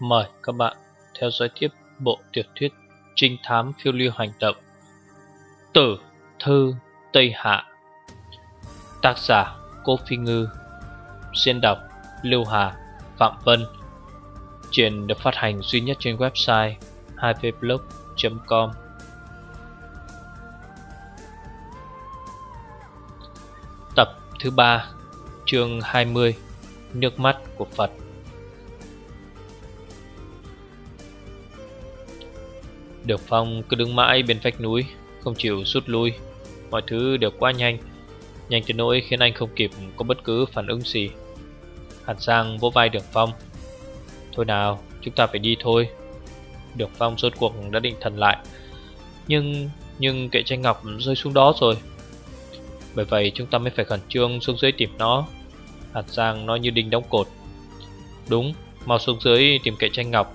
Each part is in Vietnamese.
Mời các bạn theo dõi tiếp bộ tiểu thuyết trinh thám phiêu lưu hành động, Tử Thư Tây Hạ. Tác giả Cô Phi Ngư. Xuyên đọc Lưu Hà, Phạm Vân. Chuyện được phát hành duy nhất trên website 2vblog.com Tập thứ 3 Chương 20 Nước mắt của Phật. Đường Phong cứ đứng mãi bên vách núi Không chịu rút lui. Mọi thứ đều quá nhanh. Nhanh tới nỗi khiến anh không kịp có bất cứ phản ứng gì. Hàn Giang vỗ vai Đường Phong. Thôi nào chúng ta phải đi thôi. Đường Phong rốt cuộc đã định thần lại. Nhưng nhưng kệ tranh ngọc rơi xuống đó rồi. Bởi vậy chúng ta mới phải khẩn trương xuống dưới tìm nó. Hàn Giang nói như đinh đóng cột. Đúng, mau xuống dưới tìm kệ tranh ngọc.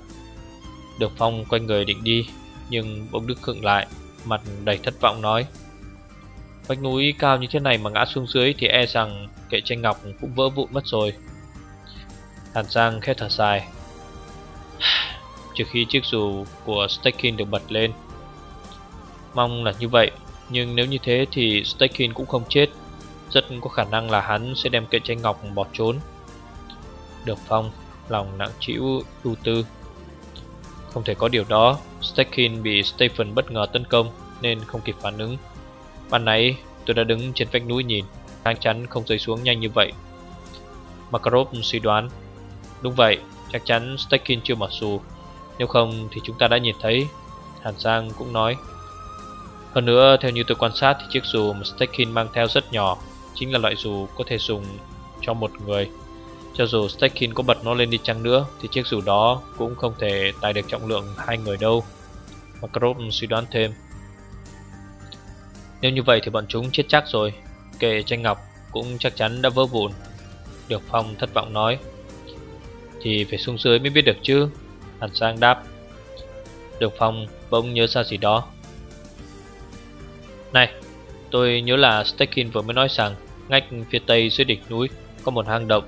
Đường Phong quay người định đi nhưng bỗng Đức khựng lại, Mặt đầy thất vọng nói, Vách núi cao như thế này mà ngã xuống dưới Thì e rằng kệ tranh ngọc cũng vỡ vụn mất rồi. Hàn Giang khét thở dài, Trừ khi chiếc dù của Stakin được bật lên. Mong là như vậy, Nhưng nếu như thế thì Stakin cũng không chết. Rất có khả năng là hắn sẽ đem kệ tranh ngọc bỏ trốn. Được phong, Lòng nặng chịu ưu tư không thể có điều đó. Stekin bị Stephen bất ngờ tấn công Nên không kịp phản ứng. Ban nãy tôi đã đứng trên vách núi nhìn. Chắc chắn không rơi xuống nhanh như vậy. Makarov suy đoán. Đúng vậy, chắc chắn Stekin chưa mở dù Nếu không thì chúng ta đã nhìn thấy. Hàn Giang cũng nói. Hơn nữa, theo như tôi quan sát thì chiếc dù mà Stekin mang theo rất nhỏ Chính là loại dù có thể dùng cho một người cho dù Stekin có bật nó lên đi chăng nữa, Thì chiếc dù đó cũng không thể tải được trọng lượng hai người đâu. Makarov suy đoán thêm. Nếu như vậy thì bọn chúng chết chắc rồi. Kệ tranh ngọc cũng chắc chắn đã vỡ vụn. Được Phong thất vọng nói. Thì phải xuống dưới mới biết được chứ. Hàn Sang đáp. Được Phong bỗng nhớ ra gì đó. Này, Tôi nhớ là Stekin vừa mới nói rằng Ngách phía tây dưới đỉnh núi Có một hang động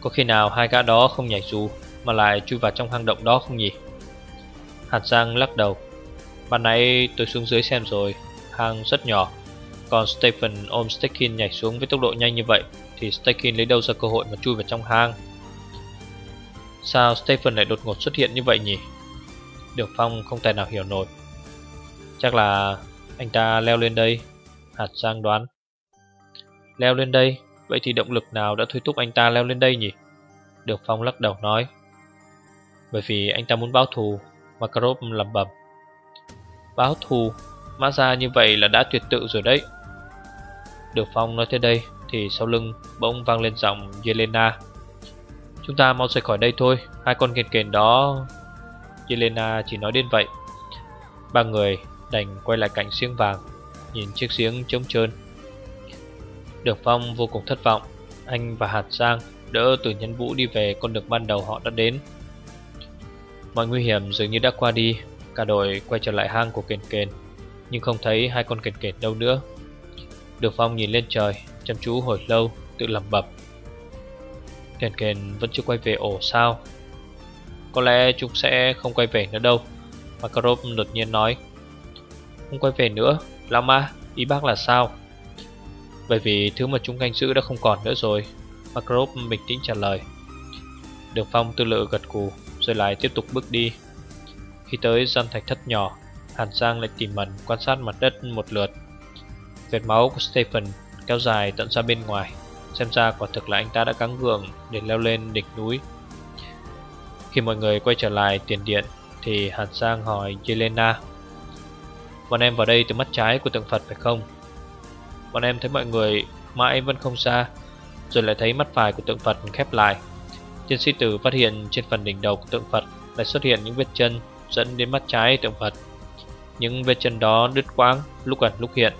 có khi nào hai gã đó không nhảy dù, Mà lại chui vào trong hang động đó không nhỉ? Hạt Giang lắc đầu. Ban nãy tôi xuống dưới xem rồi, Hang rất nhỏ. Còn Stephen ôm Stekin nhảy xuống với tốc độ nhanh như vậy, Thì Stekin lấy đâu ra cơ hội mà chui vào trong hang? Sao Stephen lại đột ngột xuất hiện như vậy nhỉ? Được Phong không thể nào hiểu nổi. Chắc là anh ta leo lên đây Hạt Giang đoán. Leo lên đây? Vậy thì động lực nào đã thôi thúc anh ta leo lên đây nhỉ? Được Phong lắc đầu nói. Bởi vì anh ta muốn báo thù, Makarov lầm bầm Báo thù? Mã ra như vậy là đã tuyệt tự rồi đấy. Được Phong nói tới đây Thì sau lưng bỗng vang lên giọng Yelena. Chúng ta mau rời khỏi đây thôi, Hai con kền kền đó. Yelena chỉ nói đến vậy. Ba người đành quay lại cạnh xiếng vàng, Nhìn chiếc xiếng trống trơn. Đường Phong vô cùng thất vọng Anh và Hạt Giang đỡ từ nhân vũ đi về con đường ban đầu họ đã đến. Mọi nguy hiểm dường như đã qua đi Cả đội quay trở lại hang của kền kền Nhưng không thấy hai con kền kền đâu nữa. Đường Phong nhìn lên trời Chăm chú hồi lâu tự lẩm bẩm. Kền kền vẫn chưa quay về ổ sao? Có lẽ chúng sẽ không quay về nữa đâu Makarov đột nhiên nói. Không quay về nữa Lama, ý bác là sao? Bởi vì thứ mà chúng canh giữ đã không còn nữa rồi. Makarov bình tĩnh trả lời. Đường Phong tư lự gật cù, Rồi lại tiếp tục bước đi. Khi tới gian thạch thất nhỏ, Hàn Giang lại tìm mẩn quan sát mặt đất một lượt. Vệt máu của Stephen kéo dài tận ra bên ngoài, Xem ra quả thực là anh ta đã cắn gượng để leo lên đỉnh núi. Khi mọi người quay trở lại tiền điện, Thì Hàn Giang hỏi Yelena, Bọn em vào đây từ mắt trái của tượng Phật phải không? Bọn em thấy mọi người mãi vẫn không xa, Rồi lại thấy mắt phải của tượng Phật khép lại. Tiên sĩ tử phát hiện trên phần đỉnh đầu của tượng Phật Lại xuất hiện những vết chân dẫn đến mắt trái tượng Phật. Những vết chân đó đứt quãng lúc ẩn lúc hiện.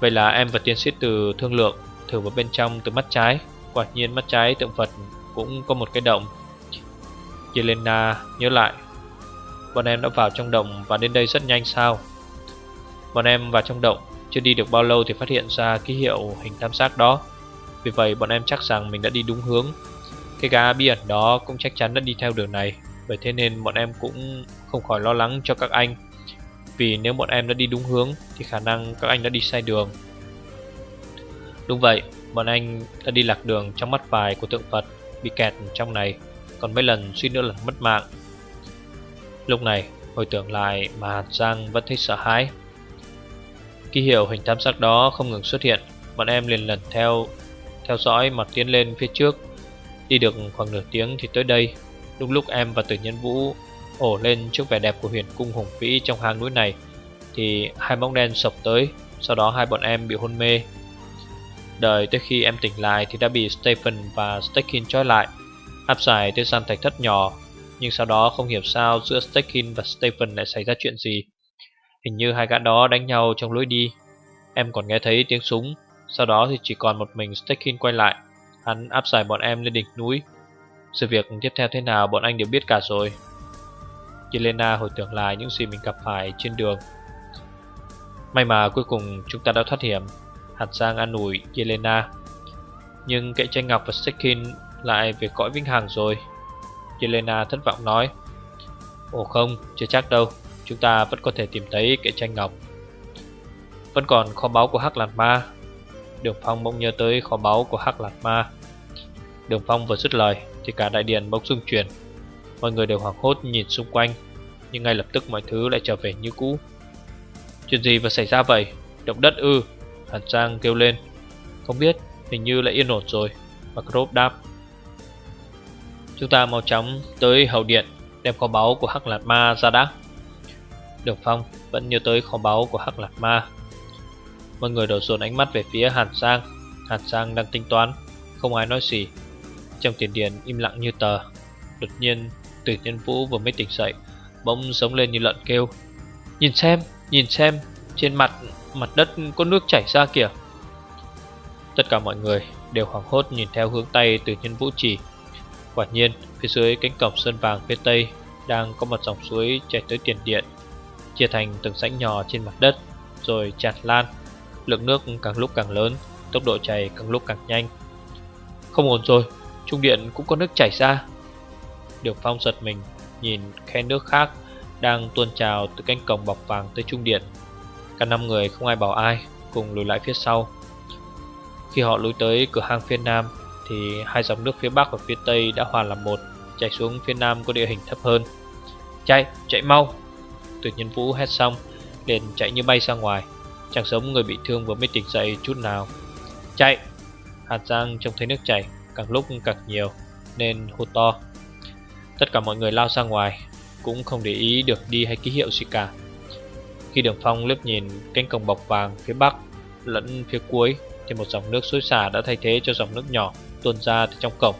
Vậy là em và tiến sĩ tử thương lượng, Thử vào bên trong từ mắt trái. Quả nhiên mắt trái tượng Phật cũng có một cái động. Yelena nhớ lại, Bọn em đã vào trong động và đến đây rất nhanh sao? Bọn em vào trong động chưa đi được bao lâu thì phát hiện ra ký hiệu hình tam giác đó. Vì vậy bọn em chắc rằng mình đã đi đúng hướng. Cái gã bí ẩn đó cũng chắc chắn đã đi theo đường này. Vậy thế nên bọn em cũng không khỏi lo lắng cho các anh. Vì nếu bọn em đã đi đúng hướng Thì khả năng các anh đã đi sai đường. Đúng vậy, bọn anh đã đi lạc đường trong mắt vài của tượng Phật Bị kẹt trong này. Còn mấy lần suy nữa là mất mạng. Lúc này hồi tưởng lại mà Hàn Giang vẫn thấy sợ hãi. Ký hiệu hình tam giác đó không ngừng xuất hiện. Bọn em liền lần theo theo dõi mà tiến lên phía trước. Đi được khoảng nửa tiếng thì tới đây. Đúng lúc em và tử nhân vũ ổ lên trước vẻ đẹp của huyền cung hùng vĩ trong hang núi này, Thì hai bóng đen sộc tới. Sau đó hai bọn em bị hôn mê. Đợi tới khi em tỉnh lại thì đã bị Stephen và Stekin trói lại, Áp giải tới gian thạch thất nhỏ. Nhưng sau đó không hiểu sao giữa Stekin và Stephen lại xảy ra chuyện gì. Hình như hai gã đó đánh nhau trong lối đi. Em còn nghe thấy tiếng súng. Sau đó thì chỉ còn một mình Stekin quay lại. Hắn áp giải bọn em lên đỉnh núi. Sự việc tiếp theo thế nào bọn anh đều biết cả rồi. Yelena hồi tưởng lại những gì mình gặp phải trên đường. May mà cuối cùng chúng ta đã thoát hiểm. Hạt Giang an ủi Yelena. Nhưng kệ tranh ngọc và Stekin lại về cõi vĩnh hằng rồi. Yelena thất vọng nói Ồ không, chưa chắc đâu. Chúng ta vẫn có thể tìm thấy kệ tranh ngọc. Vẫn còn kho báu của Hắc Lạt Ma. Đường Phong bỗng nhớ tới kho báu của Hắc Lạt Ma. Đường Phong vừa dứt lời Thì cả đại điện bỗng rung chuyển. Mọi người đều hoảng hốt nhìn xung quanh, Nhưng ngay lập tức mọi thứ lại trở về như cũ. Chuyện gì vừa xảy ra vậy? Động đất ư? Hàn Giang kêu lên. Không biết, hình như lại yên ổn rồi. Macrop đáp. Chúng ta mau chóng tới hậu điện, Đem kho báu của Hắc Lạt Ma ra đã. Đường Phong vẫn nhớ tới kho báu của Hắc Lạt Ma. Mọi người đổ dồn ánh mắt về phía Hàn sang. Hàn sang đang tính toán Không ai nói gì. Trong tiền điện im lặng như tờ Đột nhiên Tử nhân vũ vừa mới tỉnh dậy Bỗng sống lên như lợn kêu. Nhìn xem, nhìn xem Trên mặt, mặt đất có nước chảy ra kìa. Tất cả mọi người đều hoảng hốt nhìn theo hướng tay từ nhân vũ chỉ. Quả nhiên, phía dưới cánh cổng sơn vàng phía tây Đang có một dòng suối chảy tới tiền điện. Chia thành từng rãnh nhỏ trên mặt đất Rồi tràn lan. Lượng nước càng lúc càng lớn Tốc độ chảy càng lúc càng nhanh. Không ổn rồi, trung điện cũng có nước chảy ra. Đường Phong giật mình Nhìn khe nước khác Đang tuôn trào từ cánh cổng bọc vàng tới trung điện. Cả năm người không ai bảo ai Cùng lùi lại phía sau. Khi họ lùi tới cửa hang phía nam Thì hai dòng nước phía bắc và phía tây đã hòa làm một Chảy xuống phía nam có địa hình thấp hơn. Chạy, chạy mau! Tuyệt nhân vũ hét xong, liền chạy như bay ra ngoài. Chẳng giống người bị thương vừa mới tỉnh dậy chút nào. Chạy! Hạt Giang trông thấy nước chảy, Càng lúc càng nhiều, Nên hô to. Tất cả mọi người lao ra ngoài, Cũng không để ý được đi hay ký hiệu gì cả. Khi đường phong lướt nhìn cánh cổng bọc vàng phía bắc lẫn phía cuối, Thì một dòng nước suối xả đã thay thế cho dòng nước nhỏ tuôn ra từ trong cổng.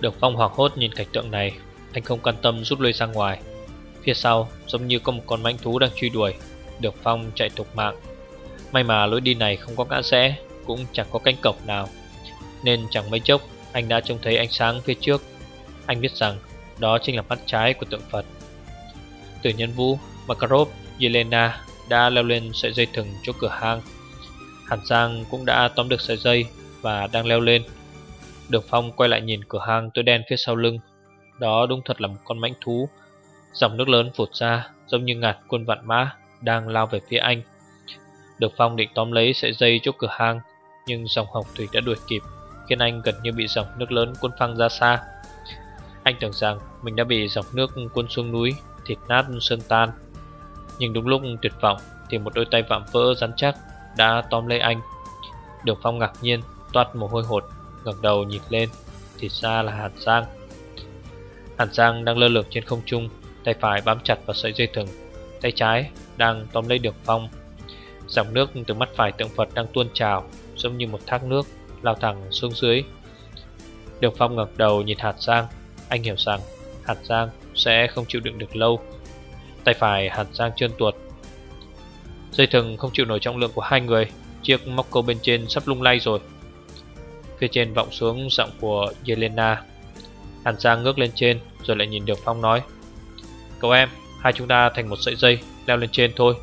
Đường phong hoảng hốt nhìn cảnh tượng này, Anh không quan tâm rút lui ra ngoài. Phía sau giống như có một con mãnh thú đang truy đuổi Đường phong chạy thục mạng. May mà lối đi này không có ngã rẽ Cũng chẳng có cánh cổng nào. Nên chẳng mấy chốc anh đã trông thấy ánh sáng phía trước. Anh biết rằng đó chính là mắt trái của tượng Phật. Từ nhân vũ, Makarov, Yelena đã leo lên sợi dây thừng chỗ cửa hang. Hàn Giang cũng đã tóm được sợi dây và đang leo lên. Đường Phong quay lại nhìn cửa hang tối đen phía sau lưng. Đó đúng thật là một con mãnh thú. Dòng nước lớn phụt ra giống như ngạt quân vạn mã đang lao về phía anh Đường Phong định tóm lấy sợi dây chỗ cửa hang Nhưng dòng hồng thủy đã đuổi kịp khiến anh gần như bị dòng nước lớn cuốn phăng ra xa. Anh tưởng rằng mình đã bị dòng nước cuốn xuống núi, thịt nát sơn tan. Nhưng đúng lúc tuyệt vọng thì một đôi tay vạm vỡ rắn chắc đã tóm lấy anh. Đường Phong ngạc nhiên, toát mồ hôi hột, ngẩng đầu nhìn lên, thì ra là Hàn Giang. Hàn Giang đang lơ lửng trên không trung, tay phải bám chặt vào sợi dây thừng, tay trái đang tóm lấy Đường Phong. Dòng nước từ mắt phải tượng Phật đang tuôn trào, giống như một thác nước lao thẳng xuống dưới. Đường Phong ngẩng đầu nhìn Hạt Giang Anh hiểu rằng Hạt Giang sẽ không chịu đựng được lâu. Tay phải Hạt Giang trơn tuột. Dây thừng không chịu nổi trọng lượng của hai người Chiếc móc câu bên trên sắp lung lay rồi. Phía trên vọng xuống giọng của Yelena. Hàn Giang ngước lên trên Rồi lại nhìn Đường Phong nói Cậu em, hai chúng ta thành một sợi dây Leo lên trên thôi.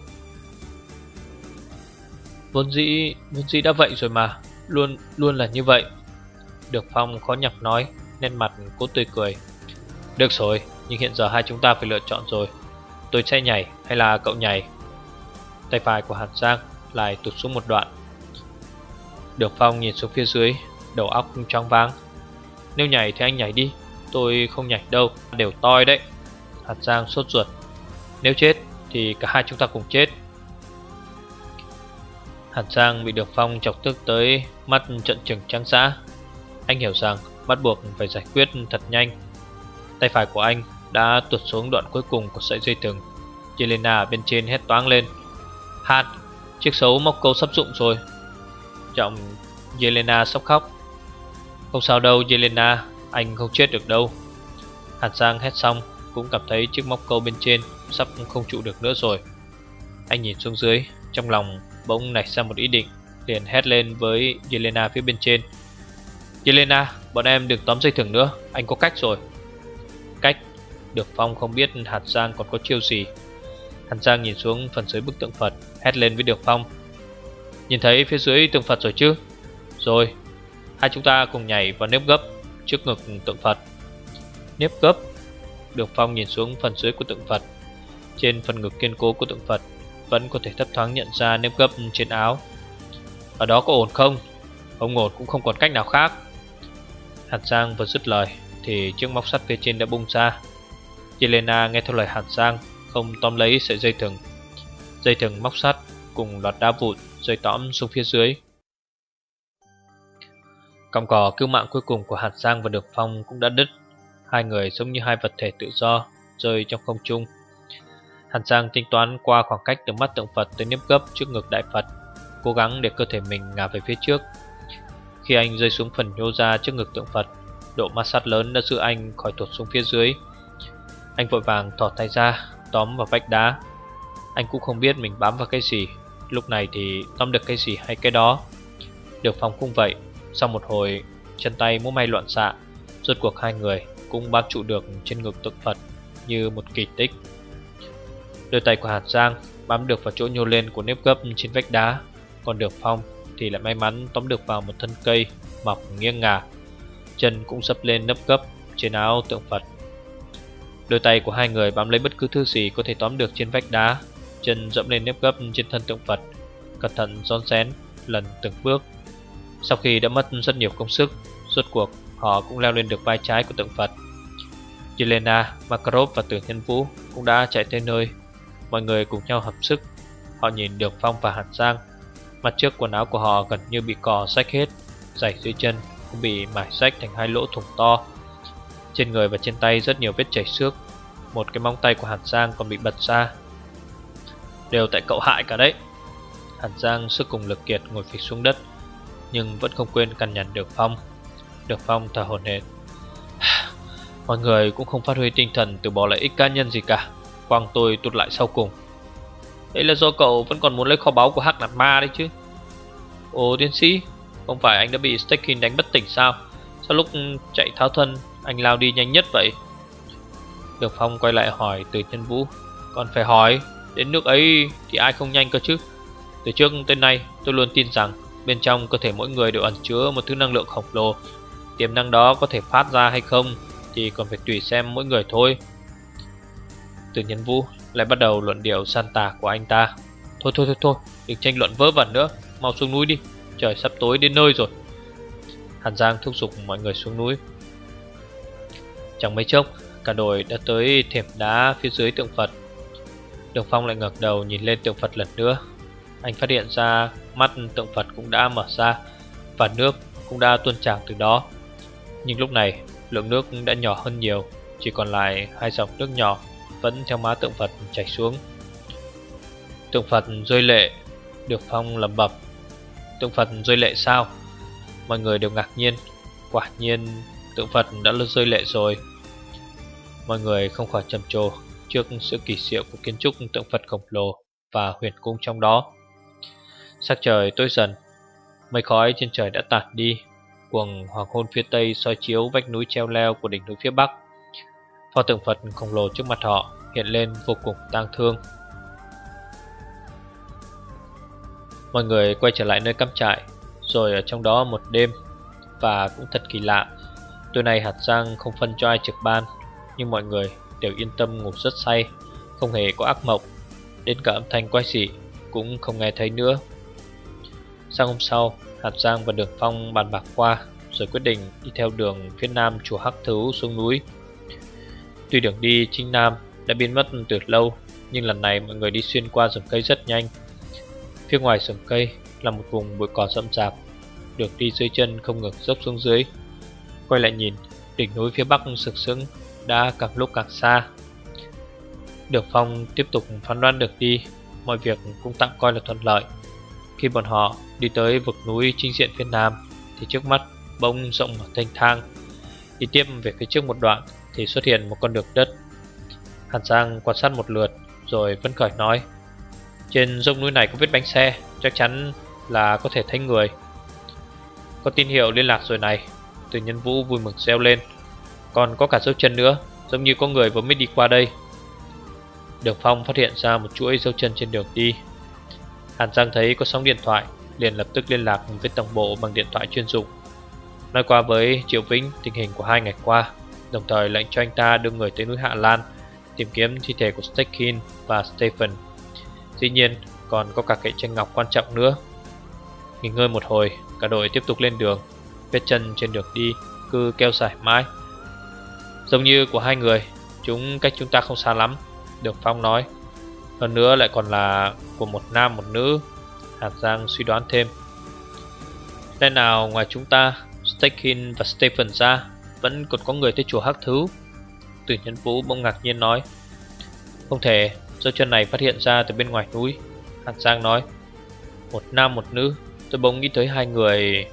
Vốn dĩ, vốn dĩ đã vậy rồi mà Luôn luôn là như vậy. Được Phong khó nhọc nói Nên mặt cố tươi cười. Được rồi, nhưng hiện giờ hai chúng ta phải lựa chọn rồi. Tôi sẽ nhảy hay là cậu nhảy? Tay phải của Hàn Giang lại tụt xuống một đoạn. Được Phong nhìn xuống phía dưới Đầu óc trong váng. Nếu nhảy thì anh nhảy đi Tôi không nhảy đâu, đều toi đấy. Hàn Giang sốt ruột. Nếu chết thì cả hai chúng ta cùng chết. Hàn Giang bị đường Phong chọc tức tới mắt trận trừng trắng xã Anh hiểu rằng bắt buộc phải giải quyết thật nhanh. Tay phải của anh đã tuột xuống đoạn cuối cùng của sợi dây thừng. Jelena bên trên hét toáng lên. Hạt, chiếc xấu móc câu sắp dụng rồi. Trọng Jelena sắp khóc. Không sao đâu Jelena, anh không chết được đâu. Hàn Giang hét xong cũng cảm thấy chiếc móc câu bên trên sắp không trụ được nữa rồi. Anh nhìn xuống dưới, trong lòng bỗng nảy ra một ý định Liền hét lên với Yelena phía bên trên. Yelena, bọn em đừng tóm dây thừng nữa, anh có cách rồi. Cách Được Phong không biết Hạt Giang còn có chiêu gì. Hàn Giang nhìn xuống phần dưới bức tượng Phật Hét lên với Được Phong. Nhìn thấy phía dưới tượng Phật rồi chứ? Rồi. Hai chúng ta cùng nhảy vào nếp gấp Trước ngực tượng Phật. Nếp gấp? Được Phong nhìn xuống phần dưới của tượng Phật. Trên phần ngực kiên cố của tượng Phật Vẫn có thể thấp thoáng nhận ra nếp gấp trên áo. Ở đó có ổn không? Không ổn cũng không còn cách nào khác. Hàn Giang vừa dứt lời Thì chiếc móc sắt phía trên đã bung ra. Yelena nghe theo lời Hàn Giang Không tóm lấy sợi dây thừng. Dây thừng, móc sắt cùng loạt đá vụn rơi tõm xuống phía dưới. Còng cỏ cứu mạng cuối cùng của Hàn Giang và Được Phong cũng đã đứt. Hai người giống như hai vật thể tự do, rơi trong không trung. Hàn Giang tính toán qua khoảng cách từ mắt tượng Phật tới nếp gấp trước ngực Đại Phật, Cố gắng để cơ thể mình ngả về phía trước. Khi anh rơi xuống phần nhô ra trước ngực tượng Phật, Độ ma sát lớn đã giữ anh khỏi tuột xuống phía dưới. Anh vội vàng thỏ tay ra, Tóm vào vách đá. Anh cũng không biết mình bám vào cái gì, Lúc này thì tóm được cái gì hay cái đó. Được phòng cũng vậy, Sau một hồi, chân tay múa may loạn xạ, Rốt cuộc hai người cũng bám trụ được trên ngực tượng Phật Như một kỳ tích. Đôi tay của Hàn Giang bám được vào chỗ nhô lên của nếp gấp trên vách đá, Còn được Phong thì lại may mắn tóm được vào một thân cây mọc nghiêng ngả, Chân cũng sấp lên nấp gấp trên áo tượng Phật. Đôi tay của hai người bám lấy bất cứ thứ gì có thể tóm được trên vách đá, Chân dẫm lên nếp gấp trên thân tượng Phật, Cẩn thận rón rén lần từng bước. Sau khi đã mất rất nhiều công sức, Suốt cuộc họ cũng leo lên được vai trái của tượng Phật. Yelena, Makarov và Tưởng Nhân Vũ cũng đã chạy tới nơi. Mọi người cùng nhau hợp sức. Họ nhìn được Phong và Hàn Giang. Mặt trước quần áo của họ gần như bị cò rách hết. Giày dưới chân cũng bị mải rách thành hai lỗ thủng to. Trên người và trên tay rất nhiều vết chảy xước. Một cái móng tay của Hàn Giang còn bị bật ra. Đều tại cậu hại cả đấy. Hàn Giang sức cùng lực kiệt ngồi phịch xuống đất Nhưng vẫn không quên cằn nhằn Được Phong. Được Phong thở hổn hển Mọi người cũng không phát huy tinh thần từ bỏ lợi ích cá nhân gì cả. Quang tôi tụt lại sau cùng. Đấy là do cậu vẫn còn muốn lấy kho báu của Hắc Nạt Ma đấy chứ? Ồ, tiến sĩ, Không phải anh đã bị Stekin đánh bất tỉnh sao? Sao lúc chạy tháo thân, Anh lao đi nhanh nhất vậy? Được Phong quay lại hỏi từ chân vũ. Còn phải hỏi, Đến nước ấy thì ai không nhanh cơ chứ? Từ trước tới nay, tôi luôn tin rằng Bên trong cơ thể mỗi người đều ẩn chứa một thứ năng lượng khổng lồ. Tiềm năng đó có thể phát ra hay không Thì còn phải tùy xem mỗi người thôi. Từ nhân vũ lại bắt đầu luận điệu san tà của anh ta. Thôi thôi thôi thôi, Đừng tranh luận vớ vẩn nữa. Mau xuống núi đi. Trời sắp tối đến nơi rồi. Hàn Giang thúc giục mọi người xuống núi. Chẳng mấy chốc, Cả đội đã tới thềm đá phía dưới tượng Phật. Đường Phong lại ngẩng đầu nhìn lên tượng Phật lần nữa. Anh phát hiện ra mắt tượng Phật cũng đã mở ra Và nước cũng đã tuôn trào từ đó. Nhưng lúc này lượng nước đã nhỏ hơn nhiều Chỉ còn lại hai dòng nước nhỏ Vẫn theo má tượng Phật chảy xuống. Tượng Phật rơi lệ Được Phong lầm bập Tượng Phật rơi lệ sao? Mọi người đều ngạc nhiên. Quả nhiên tượng Phật đã rơi lệ rồi. Mọi người không khỏi trầm trồ trước sự kỳ diệu của kiến trúc tượng Phật khổng lồ và huyền cung trong đó. Sắc trời tối dần, mây khói trên trời đã tản đi, quầng hoàng hôn phía tây soi chiếu vách núi treo leo của đỉnh núi phía bắc. Pho tượng Phật khổng lồ trước mặt họ hiện lên vô cùng tang thương. Mọi người quay trở lại nơi cắm trại, rồi ở trong đó một đêm, và cũng thật kỳ lạ. Tối nay hạt giang không phân cho ai trực ban Nhưng mọi người đều yên tâm ngủ rất say Không hề có ác mộng Đến cả âm thanh quay xỉ cũng không nghe thấy nữa Sáng hôm sau Hạt Giang và Đường Phong bàn bạc qua, Rồi quyết định đi theo đường phía nam chùa Hắc Thú xuống núi. Tuy đường đi chính nam đã biến mất từ lâu, Nhưng lần này mọi người đi xuyên qua rừng cây rất nhanh. Phía ngoài rừng cây là một vùng bụi cỏ rậm rạp Đường đi dưới chân không ngừng dốc xuống dưới. Quay lại nhìn, Đỉnh núi phía bắc sực sững, Đã càng lúc càng xa. Đường Phong tiếp tục phán đoán được đi, Mọi việc cũng tạm coi là thuận lợi. Khi bọn họ đi tới vực núi chính diện phía nam, Thì trước mắt bông rộng và thanh thang. Đi tiếp về phía trước một đoạn, Thì xuất hiện một con đường đất. Hàn Giang quan sát một lượt, Rồi vẫn khởi nói, Trên dông núi này có vết bánh xe, Chắc chắn là có thể thấy người. Có tín hiệu liên lạc rồi này. Từ nhân vũ vui mừng reo lên. Còn có cả dấu chân nữa, Giống như có người vừa mới đi qua đây. Đường Phong phát hiện ra một chuỗi dấu chân trên đường đi. Hàn Giang thấy có sóng điện thoại, liền lập tức liên lạc với tổng bộ bằng điện thoại chuyên dụng. Nói qua với Triệu Vĩnh, tình hình của hai ngày qua, Đồng thời lệnh cho anh ta đưa người tới núi Hạ Lan, Tìm kiếm thi thể của Stekin và Stephen. Dĩ nhiên, còn có cả cậy tranh ngọc quan trọng nữa. Nghỉ ngơi một hồi, Cả đội tiếp tục lên đường, Vết chân trên đường đi cứ keo dài mãi. Giống như của hai người, Chúng cách chúng ta không xa lắm Đường Phong nói. Hơn nữa lại còn là của một nam, một nữ. Hàn Giang suy đoán thêm. Lẽ nào ngoài chúng ta Stekin và Stephen ra Vẫn còn có người tới chùa Hắc Thứ? Tử nhân vũ bỗng ngạc nhiên nói. Không thể Dấu chân này phát hiện ra từ bên ngoài núi. Hàn Giang nói. Một nam, một nữ. Tôi bỗng nghĩ tới hai người.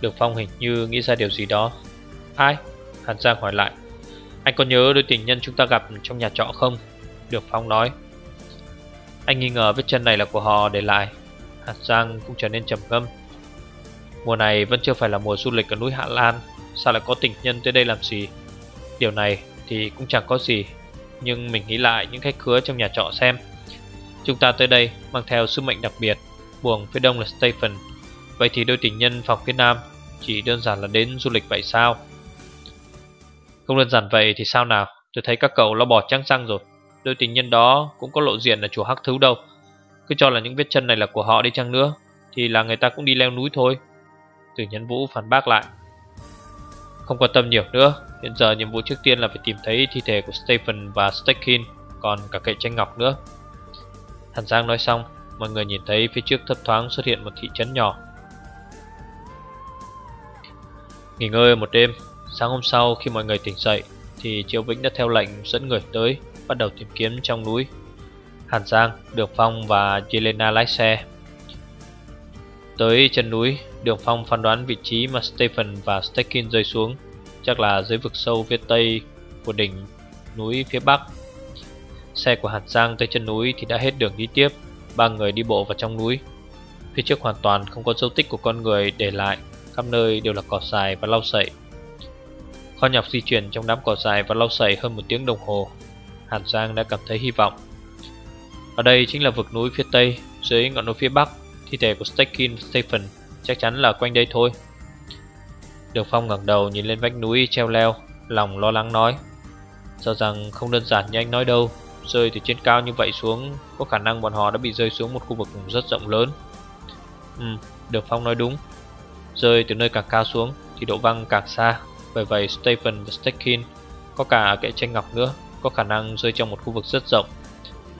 Đường Phong hình như nghĩ ra điều gì đó. Ai? Hàn Giang hỏi lại. Anh có nhớ đôi tình nhân chúng ta gặp trong nhà trọ không? Đường Phong nói. Anh nghi ngờ vết chân này là của họ để lại. Hạt Giang cũng trở nên trầm ngâm. Mùa này vẫn chưa phải là mùa du lịch ở núi Hạ Lan. Sao lại có tình nhân tới đây làm gì? Điều này thì cũng chẳng có gì, Nhưng mình nghĩ lại những khách khứa trong nhà trọ xem. Chúng ta tới đây mang theo sứ mệnh đặc biệt, Buồng phía đông là Stephen. Vậy thì đôi tình nhân phòng phía nam Chỉ đơn giản là đến du lịch vậy sao? Không đơn giản vậy thì sao nào? Tôi thấy các cậu lo bỏ trắng răng rồi. Đôi tình nhân đó cũng có lộ diện ở chùa Hắc Thứ đâu. Cứ cho là những vết chân này là của họ đi chăng nữa, Thì là người ta cũng đi leo núi thôi. Tử nhân vũ phản bác lại. Không quan tâm nhiều nữa, Hiện giờ nhiệm vụ trước tiên là phải tìm thấy thi thể của Stephen và Stekin Còn cả kệ tranh ngọc nữa. Hàn Giang nói xong, Mọi người nhìn thấy phía trước thấp thoáng xuất hiện một thị trấn nhỏ. Nghỉ ngơi một đêm, Sáng hôm sau khi mọi người tỉnh dậy, Thì Triệu Vĩnh đã theo lệnh dẫn người tới. Bắt đầu tìm kiếm trong núi. Hàn Giang, Đường Phong và Yelena lái xe. Tới chân núi Đường Phong phán đoán vị trí mà Stephen và Stekin rơi xuống Chắc là dưới vực sâu phía tây của đỉnh núi phía bắc. Xe của Hàn Giang tới chân núi thì đã hết đường đi tiếp Ba người đi bộ vào trong núi. Phía trước hoàn toàn không có dấu tích của con người để lại Khắp nơi đều là cỏ dài và lau sậy. Kho nhọc di chuyển trong đám cỏ dài và lau sậy hơn một tiếng đồng hồ. Hàn Giang đã cảm thấy hy vọng. Ở đây chính là vực núi phía tây Dưới ngọn núi phía bắc. Thi thể của Stekin Stephen chắc chắn là quanh đây thôi. Đường Phong ngẩng đầu nhìn lên vách núi treo leo Lòng lo lắng nói. Sợ rằng không đơn giản như anh nói đâu Rơi từ trên cao như vậy xuống Có khả năng bọn họ đã bị rơi xuống một khu vực rất rộng lớn. Ừ, Đường Phong nói đúng. Rơi từ nơi càng cao xuống Thì độ văng càng xa Bởi vậy Stephen và Stekin Có cả kệ tranh ngọc nữa. Có khả năng rơi trong một khu vực rất rộng.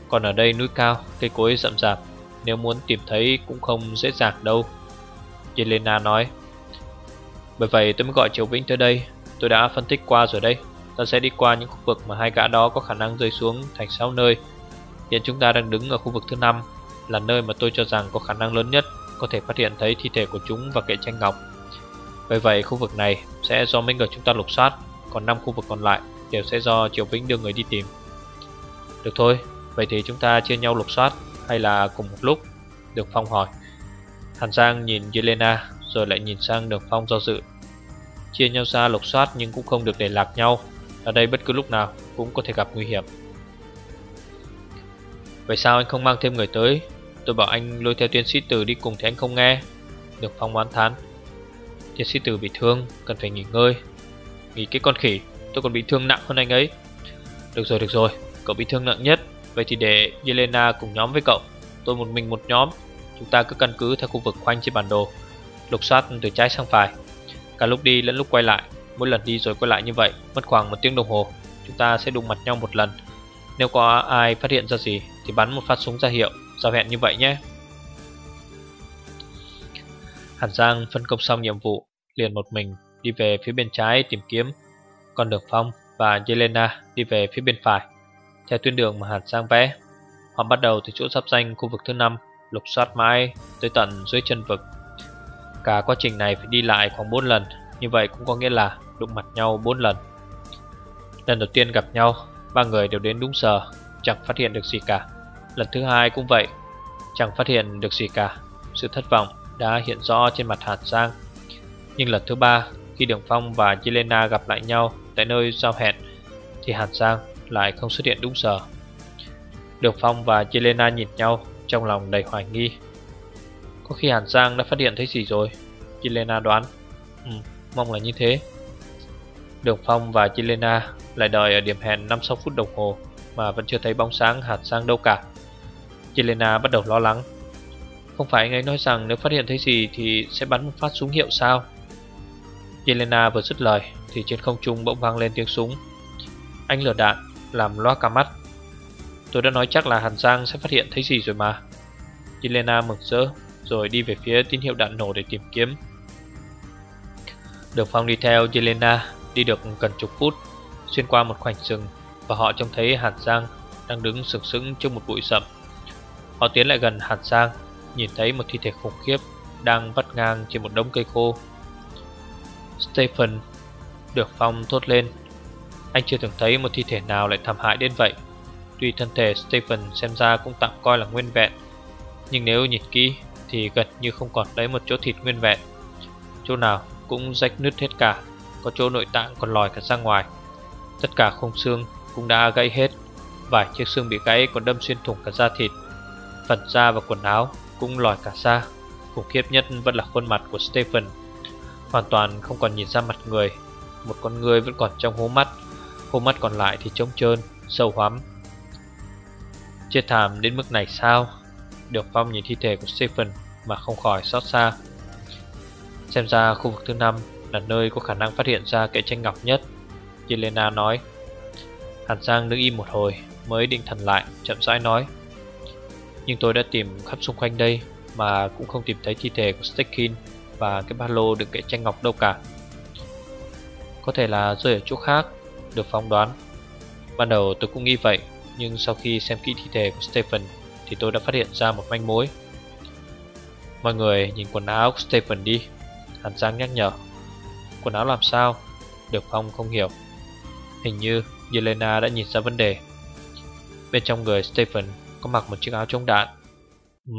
Còn ở đây núi cao, cây cối rậm rạp Nếu muốn tìm thấy cũng không dễ dàng đâu. Yelena nói. Bởi vậy tôi mới gọi Triều Vĩnh tới đây. Tôi đã phân tích qua rồi đây Ta sẽ đi qua những khu vực mà hai gã đó có khả năng rơi xuống thành 6 nơi. Hiện chúng ta đang đứng ở khu vực thứ 5 Là nơi mà tôi cho rằng có khả năng lớn nhất Có thể phát hiện thấy thi thể của chúng và kệ tranh ngọc. Bởi vậy khu vực này sẽ do mấy người chúng ta lục soát Còn 5 khu vực còn lại đều sẽ do triệu Vĩnh đưa người đi tìm. Được thôi, vậy thì chúng ta chia nhau lục soát Hay là cùng một lúc? Được Phong hỏi. Hàn Giang nhìn Yelena rồi lại nhìn sang Đường Phong do dự. Chia nhau ra lục soát nhưng cũng không được để lạc nhau. Ở đây bất cứ lúc nào cũng có thể gặp nguy hiểm. Vậy sao anh không mang thêm người tới? Tôi bảo anh lôi theo tiên sĩ tử đi cùng thì anh không nghe. Được phong oán thán. Tiên sĩ tử bị thương Cần phải nghỉ ngơi. Nghỉ cái con khỉ tôi còn bị thương nặng hơn anh ấy. Được rồi được rồi. Cậu bị thương nặng nhất. Vậy thì để Yelena cùng nhóm với cậu. Tôi một mình một nhóm. Chúng ta cứ căn cứ theo khu vực khoanh trên bản đồ. Lục soát từ trái sang phải. Cả lúc đi lẫn lúc quay lại. Mỗi lần đi rồi quay lại như vậy, Mất khoảng một tiếng đồng hồ. Chúng ta sẽ đụng mặt nhau một lần. Nếu có ai phát hiện ra gì, Thì bắn một phát súng ra hiệu. Giao hẹn như vậy nhé. Hàn Giang phân công xong nhiệm vụ, Liền một mình đi về phía bên trái tìm kiếm con Đường Phong và Yelena đi về phía bên phải, Theo tuyến đường mà Hàn Giang vẽ. Họ bắt đầu từ chỗ sắp danh khu vực thứ 5 Lục soát mãi tới tận dưới chân vực. Cả quá trình này phải đi lại khoảng 4 lần, Như vậy cũng có nghĩa là đụng mặt nhau 4 lần. Lần đầu tiên gặp nhau, Ba người đều đến đúng giờ, Chẳng phát hiện được gì cả. Lần thứ hai cũng vậy, Chẳng phát hiện được gì cả. Sự thất vọng đã hiện rõ trên mặt Hàn Giang Nhưng lần thứ ba, Khi Đường Phong và Yelena gặp lại nhau Tại nơi giao hẹn Thì Hàn Giang lại không xuất hiện đúng giờ. Đường Phong và Yelena nhìn nhau Trong lòng đầy hoài nghi. Có khi Hàn Giang đã phát hiện thấy gì rồi? Yelena đoán. Ừ, Mong là như thế. Đường Phong và Yelena lại đợi ở điểm hẹn 5-6 phút đồng hồ Mà vẫn chưa thấy bóng sáng Hàn Giang đâu cả. Yelena bắt đầu lo lắng. Không phải anh ấy nói rằng nếu phát hiện thấy gì Thì sẽ bắn một phát súng hiệu sao? Yelena vừa dứt lời. Thì trên không trung bỗng vang lên tiếng súng. Anh lửa đạn, làm loa cả mắt. Tôi đã nói chắc là Hàn Giang sẽ phát hiện thấy gì rồi mà. Yelena mừng rỡ, Rồi đi về phía tín hiệu đạn nổ để tìm kiếm. Đường Phong đi theo Yelena, Đi được gần chục phút, Xuyên qua một khoảnh rừng Và họ trông thấy Hàn Giang Đang đứng sừng sững trước một bụi rậm. Họ tiến lại gần Hàn Giang, Nhìn thấy một thi thể khủng khiếp Đang vắt ngang trên một đống cây khô. Stephen được Phong thốt lên. Anh chưa từng thấy một thi thể nào lại thảm hại đến vậy. Tuy thân thể Stephen xem ra cũng tạm coi là nguyên vẹn, Nhưng nếu nhìn kỹ Thì gần như không còn lấy một chỗ thịt nguyên vẹn. Chỗ nào cũng rách nứt hết cả, Có chỗ nội tạng còn lòi cả ra ngoài. Tất cả khung xương cũng đã gãy hết, Vài chiếc xương bị gãy còn đâm xuyên thủng cả da thịt. Phần da và quần áo cũng lòi cả ra. Khủng khiếp nhất vẫn là khuôn mặt của Stephen. Hoàn toàn không còn nhìn ra mặt người. Một con người vẫn còn trong hố mắt. Hố mắt còn lại thì trống trơn, sâu hoắm. Chết thảm đến mức này sao? Được Phong nhìn thi thể của Stephen Mà không khỏi xót xa. Xem ra khu vực thứ năm Là nơi có khả năng phát hiện ra kẻ tranh ngọc nhất Yelena nói. Hàn Giang đứng im một hồi Mới định thần lại chậm rãi nói. Nhưng tôi đã tìm khắp xung quanh đây Mà cũng không tìm thấy thi thể của Stekin Và cái ba lô đựng kệ tranh ngọc đâu cả. Có thể là rơi ở chỗ khác Được phóng đoán. Ban đầu tôi cũng nghĩ vậy Nhưng sau khi xem kỹ thi thể của Stephen Thì tôi đã phát hiện ra một manh mối. Mọi người nhìn quần áo của Stephen đi Hàn Giang nhắc nhở. Quần áo làm sao? Được Phong không hiểu. Hình như Yelena đã nhìn ra vấn đề. Bên trong người Stephen có mặc một chiếc áo chống đạn. Ừ,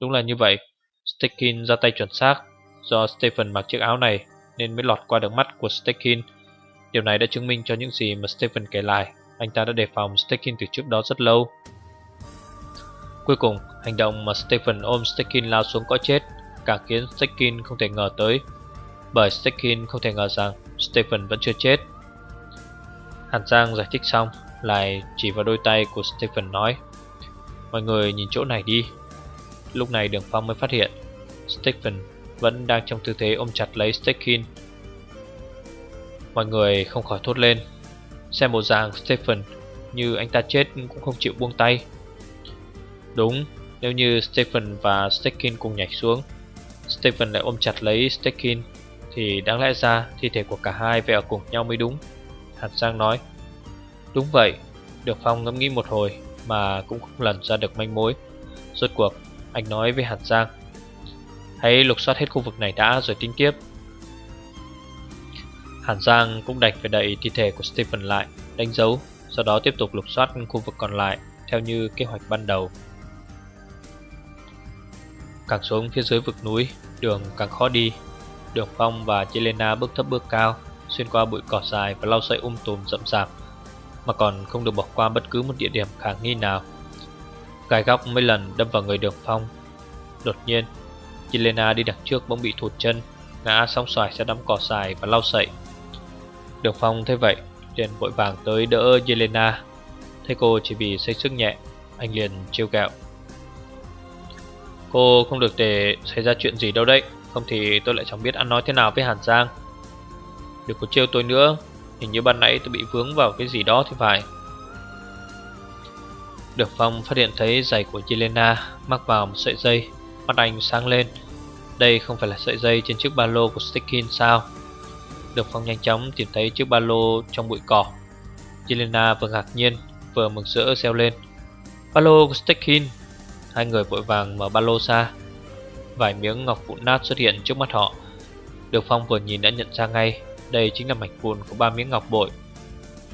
đúng là như vậy. Stekin ra tay chuẩn xác. Do Stephen mặc chiếc áo này Nên mới lọt qua được mắt của Stekin Điều này đã chứng minh cho những gì mà Stephen kể lại. Anh ta đã đề phòng Stekin từ trước đó rất lâu. Cuối cùng, hành động mà Stephen ôm Stekin lao xuống có chết Càng khiến Stekin không thể ngờ tới Bởi Stekin không thể ngờ rằng Stephen vẫn chưa chết. Hàn Giang giải thích xong Lại chỉ vào đôi tay của Stephen nói Mọi người nhìn chỗ này đi. Lúc này Đường Phong mới phát hiện Stephen vẫn đang trong tư thế ôm chặt lấy Stekin Mọi người không khỏi thốt lên. Xem bộ dạng Stephen Như anh ta chết cũng không chịu buông tay. Đúng, Nếu như Stephen và Stekin cùng nhảy xuống, Stephen lại ôm chặt lấy Stekin Thì đáng lẽ ra thi thể của cả hai phải ở cùng nhau mới đúng, Hàn Giang nói. Đúng vậy, Được Phong ngẫm nghĩ một hồi Mà cũng không lần ra được manh mối. Rốt cuộc, anh nói với Hàn Giang, Hãy lục soát hết khu vực này đã rồi tính tiếp. Hàn Giang cũng đành phải đậy thi thể của Stephen lại, Đánh dấu, Sau đó tiếp tục lục soát khu vực còn lại, Theo như kế hoạch ban đầu. Càng xuống phía dưới vực núi, Đường càng khó đi. Đường Phong và Jelena bước thấp bước cao, Xuyên qua bụi cỏ dài và lau sậy um tùm rậm rạp, Mà còn không được bỏ qua bất cứ một địa điểm khả nghi nào. Gai góc mấy lần đâm vào người đường Phong, Đột nhiên, Jelena đi đằng trước bỗng bị thụt chân, Ngã sóng xoài ra đám cỏ dài và lau sậy Đường Phong thấy vậy liền vội vàng tới đỡ Yelena. Thấy cô chỉ vì xây sức nhẹ, Anh liền trêu kẹo Cô không được để xảy ra chuyện gì đâu đấy, Không thì tôi lại chẳng biết ăn nói thế nào với Hàn Giang. Đừng có trêu tôi nữa, Hình như ban nãy tôi bị vướng vào cái gì đó thì phải. Được Phong phát hiện thấy giày của Yelena mắc vào một sợi dây, Mắt anh sáng lên. Đây không phải là sợi dây trên chiếc ba lô của Stickin sao? Được Phong nhanh chóng tìm thấy chiếc ba lô trong bụi cỏ. Yelena vừa ngạc nhiên, vừa mừng rỡ reo lên. Ba lô của Stekin. Hai người vội vàng mở ba lô ra. Vài miếng ngọc vụn nát xuất hiện trước mắt họ. Được Phong vừa nhìn đã nhận ra ngay, Đây chính là mảnh vụn của ba miếng ngọc bội.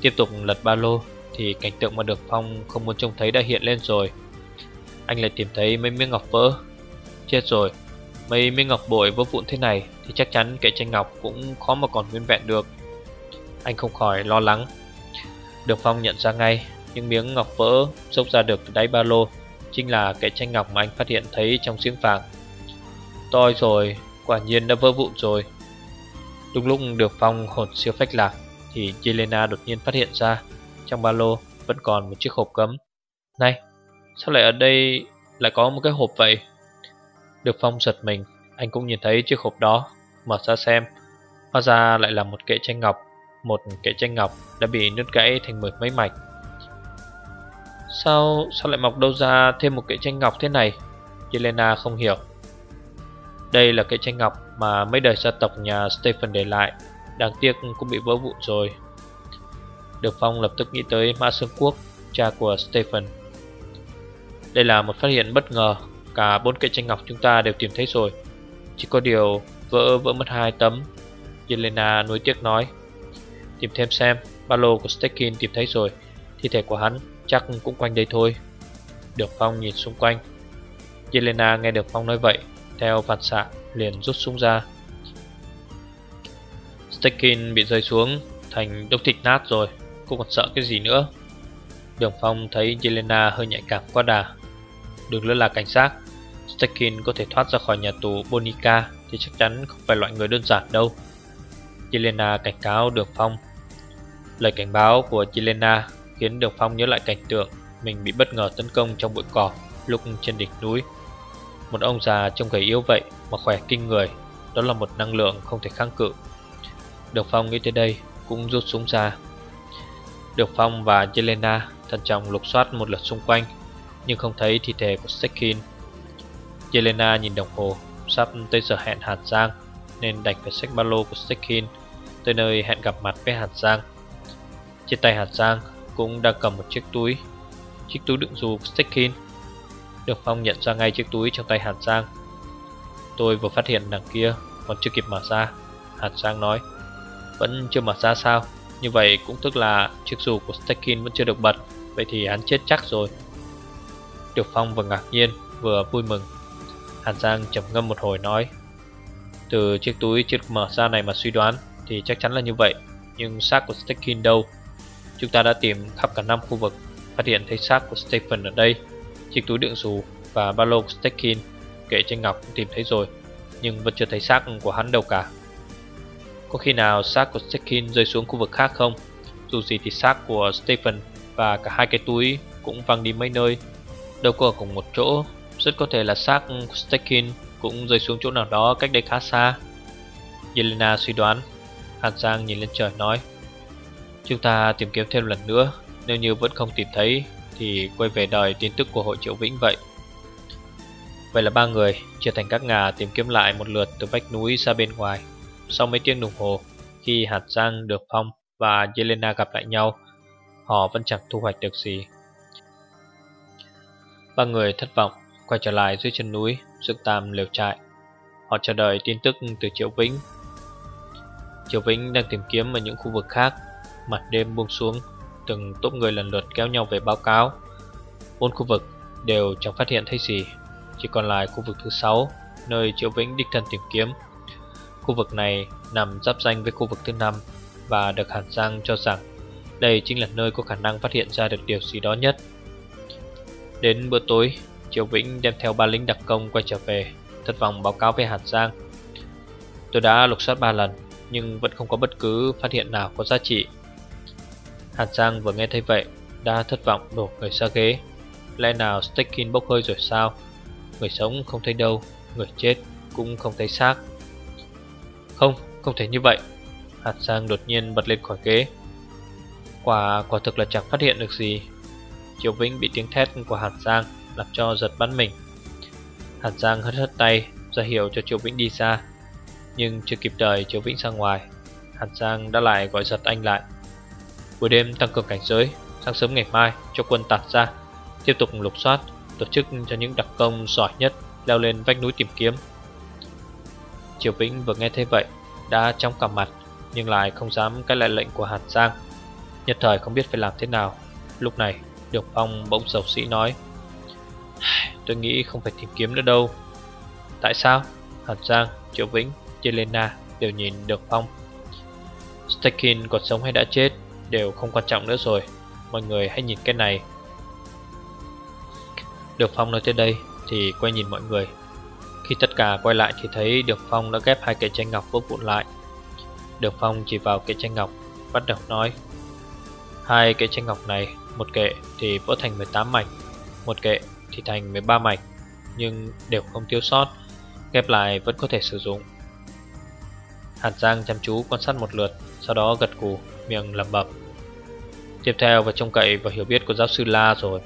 Tiếp tục lật ba lô, Thì cảnh tượng mà Được Phong không muốn trông thấy đã hiện lên rồi. Anh lại tìm thấy mấy miếng ngọc vỡ. Chết rồi, Mấy miếng ngọc bội vỡ vụn thế này. Thì chắc chắn kệ tranh ngọc cũng khó mà còn nguyên vẹn được. Anh không khỏi lo lắng. Được Phong nhận ra ngay Những miếng ngọc vỡ xốc ra được từ đáy ba lô Chính là kệ tranh ngọc mà anh phát hiện thấy trong giếng vàng. Toi rồi, quả nhiên đã vỡ vụn rồi. Đúng lúc được phong hồn siêu phách lạc Thì Yelena đột nhiên phát hiện ra Trong ba lô vẫn còn một chiếc hộp cấm. Này, sao lại ở đây lại có một cái hộp vậy? Được phong giật mình Anh cũng nhìn thấy chiếc hộp đó. Mở ra xem. Hóa ra lại là một kệ tranh ngọc. Một kệ tranh ngọc đã bị nứt gãy thành mười mấy mạch. Sao sao lại mọc đâu ra thêm một kệ tranh ngọc thế này? Yelena không hiểu. Đây là kệ tranh ngọc mà mấy đời gia tộc nhà Stephen để lại. Đáng tiếc cũng bị vỡ vụn rồi. Được Phong lập tức nghĩ tới Mã Sương Quốc, Cha của Stephen. Đây là một phát hiện bất ngờ. Cả bốn kệ tranh ngọc chúng ta đều tìm thấy rồi. Chỉ có điều vỡ vỡ mất hai tấm. Yelena nuối tiếc nói. Tìm thêm xem, Ba lô của Stekin tìm thấy rồi. Thi thể của hắn Chắc cũng quanh đây thôi. Được Phong nhìn xung quanh. Yelena nghe được Phong nói vậy, Theo phản xạ liền rút súng ra. Stekin bị rơi xuống Thành đốc thịt nát rồi Cô còn sợ cái gì nữa. Đường Phong thấy Yelena hơi nhạy cảm quá đà. Đừng lơ là cảnh sát Stekin có thể thoát ra khỏi nhà tù Bonica. Thì chắc chắn không phải loại người đơn giản đâu Yelena cảnh cáo Đường Phong Lời cảnh báo của Yelena khiến Đường Phong nhớ lại cảnh tượng mình bị bất ngờ tấn công trong bụi cỏ lúc trên đỉnh núi. Một ông già trông gầy yếu vậy mà khỏe kinh người, đó là một năng lượng không thể kháng cự. Đường Phong nghĩ tới đây cũng rút súng ra. Đường Phong và Yelena thận trọng lục soát một lượt xung quanh nhưng không thấy thi thể của Sekin. Yelena nhìn đồng hồ, sắp tới giờ hẹn hạt Giang, nên đành phải xách ba lô của Stekin tới nơi hẹn gặp mặt với hạt Giang. Trên tay hạt Giang cũng đang cầm một chiếc túi Chiếc túi đựng dù Stekin Được Phong nhận ra ngay chiếc túi trong tay hạt Giang. Tôi vừa phát hiện đằng kia Còn chưa kịp mở ra hạt Giang nói, Vẫn chưa mở ra sao? Như vậy cũng tức là chiếc dù của Stekin vẫn chưa được bật, Vậy thì hắn chết chắc rồi. Được Phong vừa ngạc nhiên, Vừa vui mừng. Hàn Giang trầm ngâm một hồi nói, Từ chiếc túi chiếc mở ra này mà suy đoán Thì chắc chắn là như vậy, Nhưng xác của Stekin đâu? Chúng ta đã tìm khắp cả năm khu vực, Phát hiện thấy xác của Stephen ở đây. Chiếc túi đựng dù và ba lô của Stekin Kể trên ngọc cũng tìm thấy rồi, Nhưng vẫn chưa thấy xác của hắn đâu cả. Có khi nào xác của Stekin rơi xuống khu vực khác không? Dù gì thì xác của Stephen và cả hai cái túi cũng văng đi mấy nơi, Đâu có ở cùng một chỗ. Rất có thể là xác Stekin cũng rơi xuống chỗ nào đó cách đây khá xa. Yelena suy đoán. Hàn Giang nhìn lên trời nói Chúng ta tìm kiếm thêm lần nữa. Nếu như vẫn không tìm thấy Thì quay về đời tin tức của hội triệu vĩnh vậy. Vậy là ba người chia thành các ngà tìm kiếm lại một lượt từ vách núi ra bên ngoài. Sau mấy tiếng đồng hồ Khi Hạt Giang, Được Phong và Yelena gặp lại nhau Họ vẫn chẳng thu hoạch được gì. Ba người thất vọng. Quay trở lại dưới chân núi, Dựng tạm lều trại. Họ chờ đợi tin tức từ Triệu Vĩnh. Triệu Vĩnh đang tìm kiếm ở những khu vực khác. Mặt đêm buông xuống, Từng tốp người lần lượt kéo nhau về báo cáo. Bốn khu vực đều chẳng phát hiện thấy gì, Chỉ còn lại khu vực thứ sáu, Nơi Triệu Vĩnh đích thân tìm kiếm. Khu vực này nằm giáp danh với khu vực thứ năm Và được Hàn Giang cho rằng Đây chính là nơi có khả năng phát hiện ra được điều gì đó nhất. Đến bữa tối Triệu Vĩnh đem theo ba lính đặc công quay trở về Thất vọng báo cáo về Hàn Giang. Tôi đã lục soát ba lần Nhưng vẫn không có bất cứ phát hiện nào có giá trị. Hàn Giang vừa nghe thấy vậy Đã thất vọng đổ người ra ghế. Lẽ nào Stekin bốc hơi rồi sao? Người sống không thấy đâu Người chết cũng không thấy xác. Không, không thể như vậy. Hàn Giang đột nhiên bật lên khỏi ghế. Quả quả thực là chẳng phát hiện được gì. Triệu Vĩnh bị tiếng thét của Hàn Giang làm cho giật bắn mình. Hàn Giang hất hất tay, ra hiệu cho Triệu Vĩnh đi ra Nhưng chưa kịp đợi Triệu Vĩnh ra ngoài, Hàn Giang đã lại gọi giật anh lại. Buổi đêm tăng cường cảnh giới, Sáng sớm ngày mai cho quân tạt ra, Tiếp tục lục soát, Tổ chức cho những đặc công giỏi nhất Leo lên vách núi tìm kiếm. Triệu Vĩnh vừa nghe thấy vậy, Đã trong cả mặt, Nhưng lại không dám cái lại lệnh của Hàn Giang. Nhất thời không biết phải làm thế nào, Lúc này Đường Phong bỗng dầu sĩ nói Tôi nghĩ không phải tìm kiếm nữa đâu. Tại sao? Hàn Giang, Triệu Vĩnh, Jelena đều nhìn được Phong. Stekin còn sống hay đã chết Đều không quan trọng nữa rồi. Mọi người hãy nhìn cái này. Được Phong nói tới đây Thì quay nhìn mọi người. Khi tất cả quay lại thì thấy được Phong đã ghép hai kệ tranh ngọc vỡ vụn lại. Đường Phong chỉ vào kệ tranh ngọc Bắt đầu nói. Hai kệ tranh ngọc này Một kệ thì vỡ thành 18 mảnh Một kệ thì thành 13 mạch, Nhưng đều không thiếu sót, Ghép lại vẫn có thể sử dụng. Hàn Giang chăm chú quan sát một lượt, Sau đó gật cù miệng lẩm bẩm. Tiếp theo và trông cậy và hiểu biết của giáo sư La rồi.